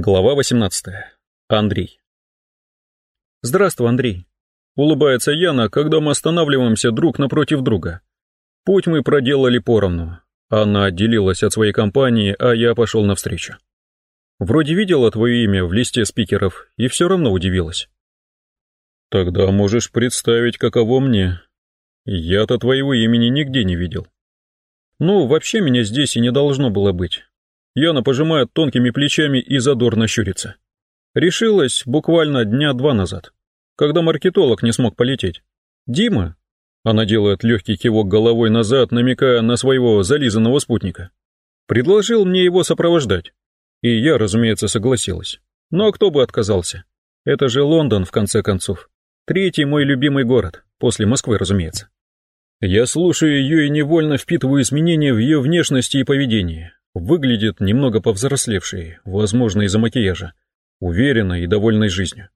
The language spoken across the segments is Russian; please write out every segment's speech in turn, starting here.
Глава 18. Андрей. Здравствуй, Андрей. Улыбается Яна, когда мы останавливаемся друг напротив друга. Путь мы проделали поровну. Она отделилась от своей компании, а я пошел навстречу. Вроде видела твое имя в листе спикеров и все равно удивилась. Тогда можешь представить, каково мне. Я-то твоего имени нигде не видел. Ну, вообще меня здесь и не должно было быть. Яна пожимает тонкими плечами и задорно щурится. Решилась буквально дня два назад, когда маркетолог не смог полететь. Дима, она делает легкий кивок головой назад, намекая на своего зализанного спутника, предложил мне его сопровождать. И я, разумеется, согласилась. Но кто бы отказался? Это же Лондон, в конце концов. Третий мой любимый город, после Москвы, разумеется. Я слушаю ее и невольно впитываю изменения в ее внешности и поведении. Выглядит немного повзрослевшей, возможно, из-за макияжа, уверенной и довольной жизнью.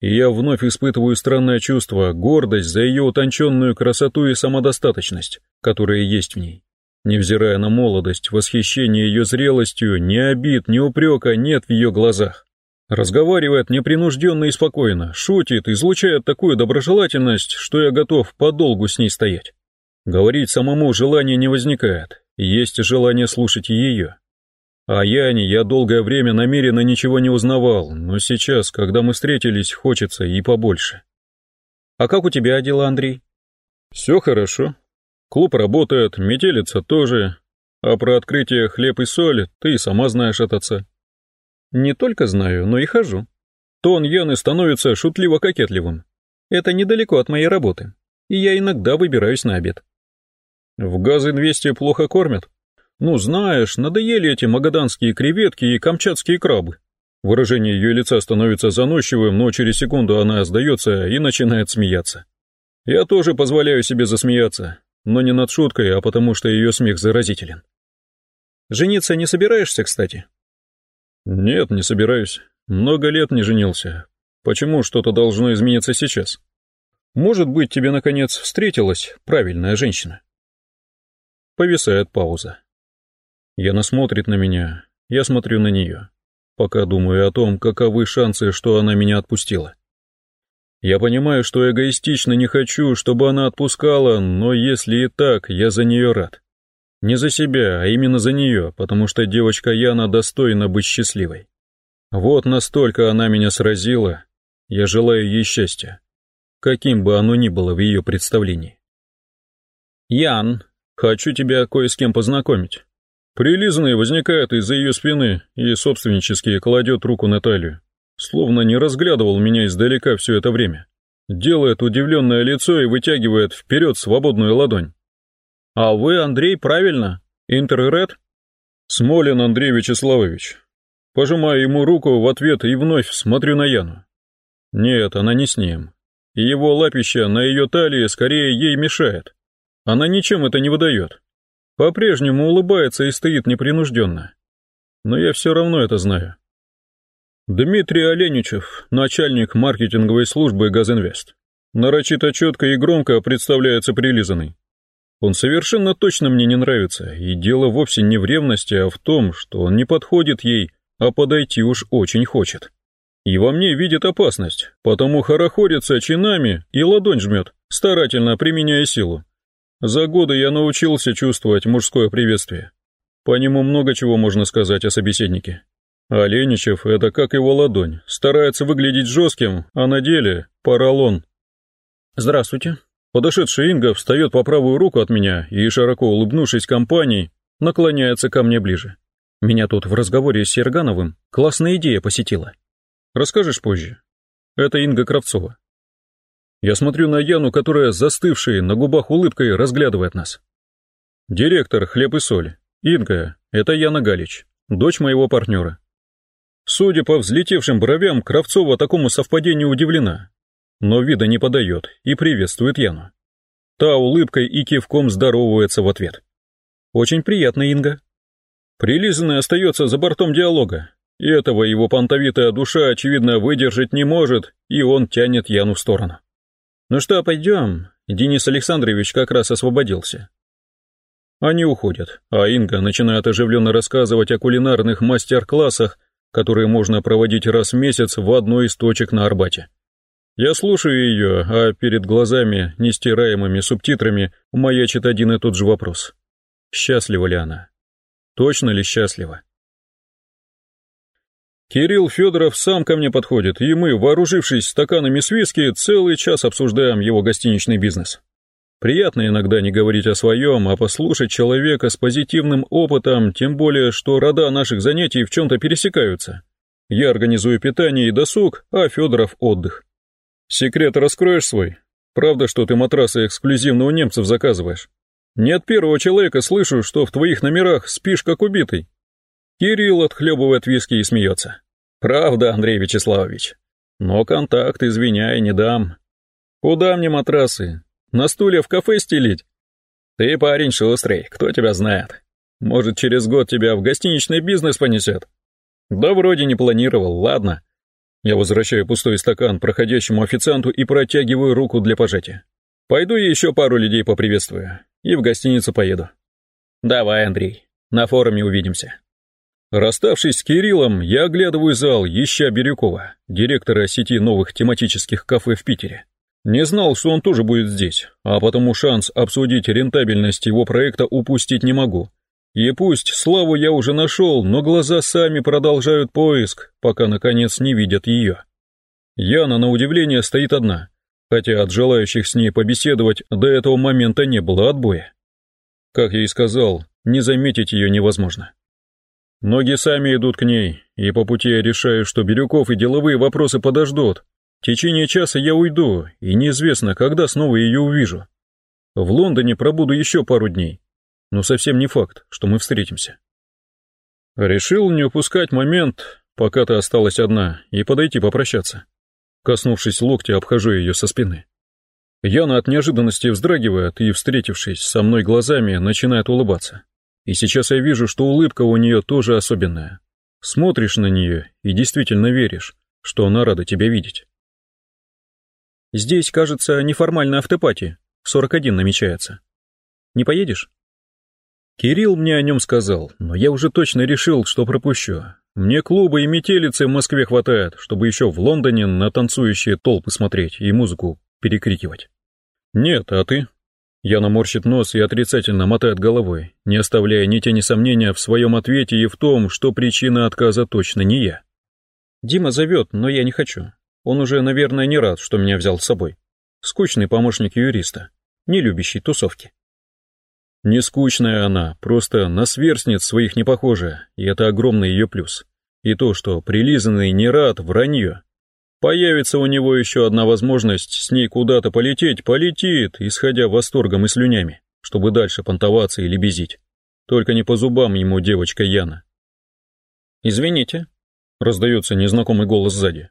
И я вновь испытываю странное чувство, гордость за ее утонченную красоту и самодостаточность, которая есть в ней. Невзирая на молодость, восхищение ее зрелостью, ни обид, ни упрека нет в ее глазах. Разговаривает непринужденно и спокойно, шутит, излучает такую доброжелательность, что я готов подолгу с ней стоять. Говорить самому желания не возникает, есть желание слушать ее. О Яне я долгое время намеренно ничего не узнавал, но сейчас, когда мы встретились, хочется и побольше. А как у тебя дела, Андрей? Все хорошо. Клуб работает, метелица тоже. А про открытие хлеб и соль ты сама знаешь от отца. Не только знаю, но и хожу. Тон Яны становится шутливо-кокетливым. Это недалеко от моей работы, и я иногда выбираюсь на обед. В Газинвесте плохо кормят? Ну, знаешь, надоели эти магаданские креветки и камчатские крабы. Выражение ее лица становится заносчивым, но через секунду она сдается и начинает смеяться. Я тоже позволяю себе засмеяться, но не над шуткой, а потому что ее смех заразителен. Жениться не собираешься, кстати? Нет, не собираюсь. Много лет не женился. Почему что-то должно измениться сейчас? Может быть, тебе наконец встретилась правильная женщина? Повисает пауза. Яна смотрит на меня, я смотрю на нее, пока думаю о том, каковы шансы, что она меня отпустила. Я понимаю, что эгоистично не хочу, чтобы она отпускала, но если и так, я за нее рад. Не за себя, а именно за нее, потому что девочка Яна достойна быть счастливой. Вот настолько она меня сразила, я желаю ей счастья, каким бы оно ни было в ее представлении. Ян, Хочу тебя кое с кем познакомить. Прилизанный возникает из-за ее спины и собственнически кладет руку на талию, словно не разглядывал меня издалека все это время. Делает удивленное лицо и вытягивает вперед свободную ладонь. «А вы, Андрей, правильно? Интерред?» «Смолин Андрей Вячеславович». Пожимаю ему руку в ответ и вновь смотрю на Яну. Нет, она не с ним. Его лапища на ее талии скорее ей мешает. Она ничем это не выдает. По-прежнему улыбается и стоит непринужденно. Но я все равно это знаю. Дмитрий Оленичев, начальник маркетинговой службы «Газинвест». Нарочито четко и громко представляется прилизанный. Он совершенно точно мне не нравится, и дело вовсе не в ревности, а в том, что он не подходит ей, а подойти уж очень хочет. И во мне видит опасность, потому хорохорится чинами и ладонь жмет, старательно применяя силу. За годы я научился чувствовать мужское приветствие. По нему много чего можно сказать о собеседнике. А Леничев — это как его ладонь, старается выглядеть жестким, а на деле — поролон. «Здравствуйте». Подошедшая Инга встает по правую руку от меня и, широко улыбнувшись компании, наклоняется ко мне ближе. Меня тут в разговоре с Сергановым классная идея посетила. Расскажешь позже. Это Инга Кравцова. Я смотрю на Яну, которая, застывшей на губах улыбкой, разглядывает нас. Директор «Хлеб и соль». Инга, это Яна Галич, дочь моего партнера. Судя по взлетевшим бровям, Кравцова такому совпадению удивлена, но вида не подает и приветствует Яну. Та улыбкой и кивком здоровается в ответ. «Очень приятно, Инга». Прилизанный остается за бортом диалога, и этого его понтовитая душа, очевидно, выдержать не может, и он тянет Яну в сторону. «Ну что, пойдем?» Денис Александрович как раз освободился. Они уходят, а Инга начинает оживленно рассказывать о кулинарных мастер-классах, которые можно проводить раз в месяц в одной из точек на Арбате. Я слушаю ее, а перед глазами, нестираемыми субтитрами, маячит один и тот же вопрос. Счастлива ли она? Точно ли счастлива? Кирилл Федоров сам ко мне подходит, и мы, вооружившись стаканами с виски, целый час обсуждаем его гостиничный бизнес. Приятно иногда не говорить о своем, а послушать человека с позитивным опытом, тем более, что рода наших занятий в чем-то пересекаются. Я организую питание и досуг, а Федоров отдых. Секрет раскроешь свой? Правда, что ты матрасы эксклюзивно у немцев заказываешь? Не от первого человека слышу, что в твоих номерах спишь как убитый. Кирилл отхлебывает виски и смеется. Правда, Андрей Вячеславович. Но контакт, извиняй, не дам. Куда мне матрасы? На стуле в кафе стелить? Ты парень шустрый, кто тебя знает? Может, через год тебя в гостиничный бизнес понесет? Да вроде не планировал, ладно. Я возвращаю пустой стакан проходящему официанту и протягиваю руку для пожатия. Пойду еще пару людей поприветствую и в гостиницу поеду. Давай, Андрей, на форуме увидимся. Расставшись с Кириллом, я оглядываю зал, ища Бирюкова, директора сети новых тематических кафе в Питере. Не знал, что он тоже будет здесь, а потому шанс обсудить рентабельность его проекта упустить не могу. И пусть славу я уже нашел, но глаза сами продолжают поиск, пока наконец не видят ее. Яна, на удивление, стоит одна, хотя от желающих с ней побеседовать до этого момента не было отбоя. Как я и сказал, не заметить ее невозможно. Ноги сами идут к ней, и по пути я решаю, что Бирюков и деловые вопросы подождут, в течение часа я уйду, и неизвестно, когда снова ее увижу. В Лондоне пробуду еще пару дней, но совсем не факт, что мы встретимся. Решил не упускать момент, пока ты осталась одна, и подойти попрощаться. Коснувшись локтя, обхожу ее со спины. Яна от неожиданности вздрагивает и, встретившись со мной глазами, начинает улыбаться. И сейчас я вижу, что улыбка у нее тоже особенная. Смотришь на нее и действительно веришь, что она рада тебя видеть. Здесь, кажется, неформальная автопати. 41 намечается. Не поедешь? Кирилл мне о нем сказал, но я уже точно решил, что пропущу. Мне клубы и метелицы в Москве хватает, чтобы еще в Лондоне на танцующие толпы смотреть и музыку перекрикивать. Нет, а ты? Я наморщит нос и отрицательно мотает головой, не оставляя ни тени сомнения в своем ответе и в том, что причина отказа точно не я. Дима зовет, но я не хочу. Он уже, наверное, не рад, что меня взял с собой. Скучный помощник юриста, не любящий тусовки. Не скучная она, просто на сверстниц своих не похожа, и это огромный ее плюс. И то, что прилизанный не рад, вранье. Появится у него еще одна возможность с ней куда-то полететь, полетит, исходя восторгом и слюнями, чтобы дальше понтоваться или безить. Только не по зубам ему девочка Яна. «Извините», — раздается незнакомый голос сзади.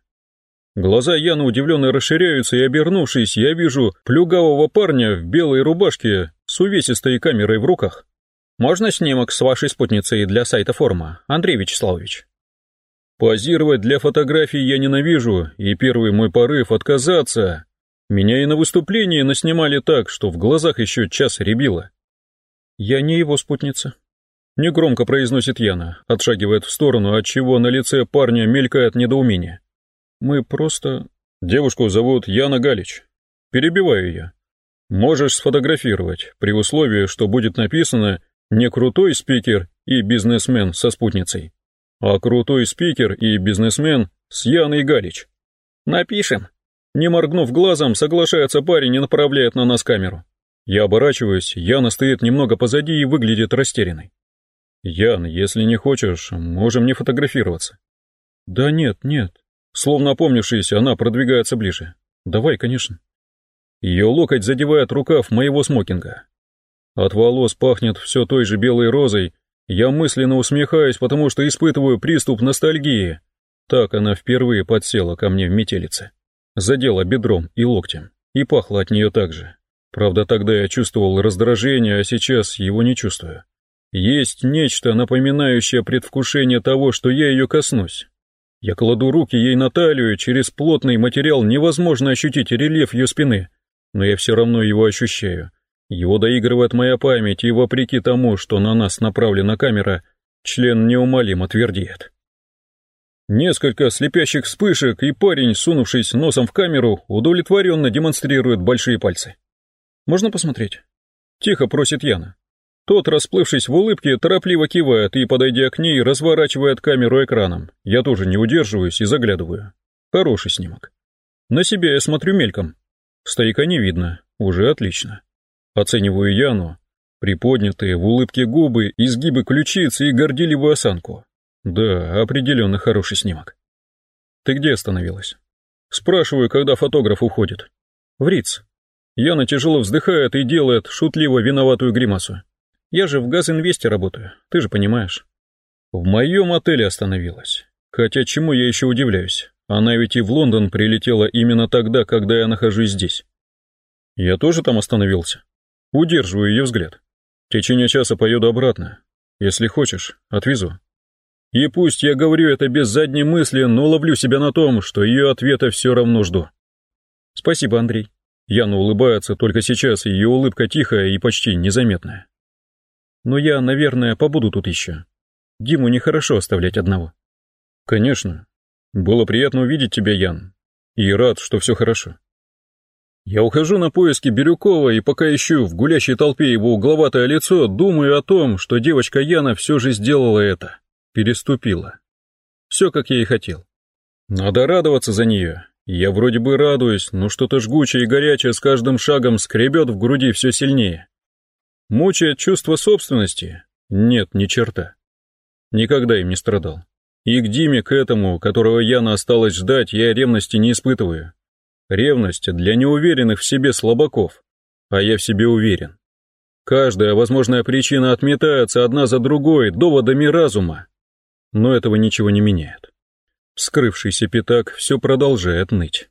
Глаза Яны удивленно расширяются, и, обернувшись, я вижу плюгавого парня в белой рубашке с увесистой камерой в руках. «Можно снимок с вашей спутницей для сайта форума, Андрей Вячеславович?» Позировать для фотографий я ненавижу, и первый мой порыв — отказаться. Меня и на выступлении наснимали так, что в глазах еще час рябило. «Я не его спутница», — негромко произносит Яна, отшагивает в сторону, отчего на лице парня мелькает недоумение. Мы просто... Девушку зовут Яна Галич. Перебиваю я. Можешь сфотографировать, при условии, что будет написано не крутой спикер и бизнесмен со спутницей, а крутой спикер и бизнесмен с Яной Галич. Напишем. Не моргнув глазом, соглашается парень и направляет на нас камеру. Я оборачиваюсь, Яна стоит немного позади и выглядит растерянной. «Ян, если не хочешь, можем не фотографироваться». «Да нет, нет, Словно опомнившись, она продвигается ближе. «Давай, конечно». Ее локоть задевает рукав моего смокинга. От волос пахнет все той же белой розой. Я мысленно усмехаюсь, потому что испытываю приступ ностальгии. Так она впервые подсела ко мне в метелице. Задела бедром и локтем. И пахло от нее так же. Правда, тогда я чувствовал раздражение, а сейчас его не чувствую. Есть нечто, напоминающее предвкушение того, что я ее коснусь. Я кладу руки ей на талию, через плотный материал невозможно ощутить рельеф ее спины, но я все равно его ощущаю. Его доигрывает моя память, и вопреки тому, что на нас направлена камера, член неумолимо твердеет. Несколько слепящих вспышек, и парень, сунувшись носом в камеру, удовлетворенно демонстрирует большие пальцы. «Можно посмотреть?» Тихо просит Яна. Тот, расплывшись в улыбке, торопливо кивает и, подойдя к ней, разворачивает камеру экраном. Я тоже не удерживаюсь и заглядываю. Хороший снимок. На себя я смотрю мельком. Стояка не видно, уже отлично. Оцениваю Яну. Приподнятые в улыбке губы, изгибы ключиц и горделивую осанку. Да, определенно хороший снимок. Ты где остановилась? Спрашиваю, когда фотограф уходит. В Риц. Яна тяжело вздыхает и делает шутливо виноватую гримасу. Я же в Газинвесте работаю, ты же понимаешь. В моем отеле остановилась. Хотя чему я еще удивляюсь? Она ведь и в Лондон прилетела именно тогда, когда я нахожусь здесь. Я тоже там остановился. Удерживаю ее взгляд. В течение часа поеду обратно. Если хочешь, отвезу. И пусть я говорю это без задней мысли, но ловлю себя на том, что ее ответа все равно жду. Спасибо, Андрей. Яна улыбается, только сейчас ее улыбка тихая и почти незаметная. Но я, наверное, побуду тут еще. Диму нехорошо оставлять одного. Конечно. Было приятно увидеть тебя, Ян. И рад, что все хорошо. Я ухожу на поиски Бирюкова и пока ищу в гулящей толпе его угловатое лицо, думаю о том, что девочка Яна все же сделала это переступила. Все, как я и хотел. Надо радоваться за нее. Я вроде бы радуюсь, но что-то жгучее и горячее с каждым шагом скребет в груди все сильнее. Мучает чувство собственности? Нет, ни черта. Никогда им не страдал. И к Диме, к этому, которого Яна осталось ждать, я ревности не испытываю. Ревность для неуверенных в себе слабаков, а я в себе уверен. Каждая возможная причина отметается одна за другой доводами разума, но этого ничего не меняет. Скрывшийся пятак все продолжает ныть.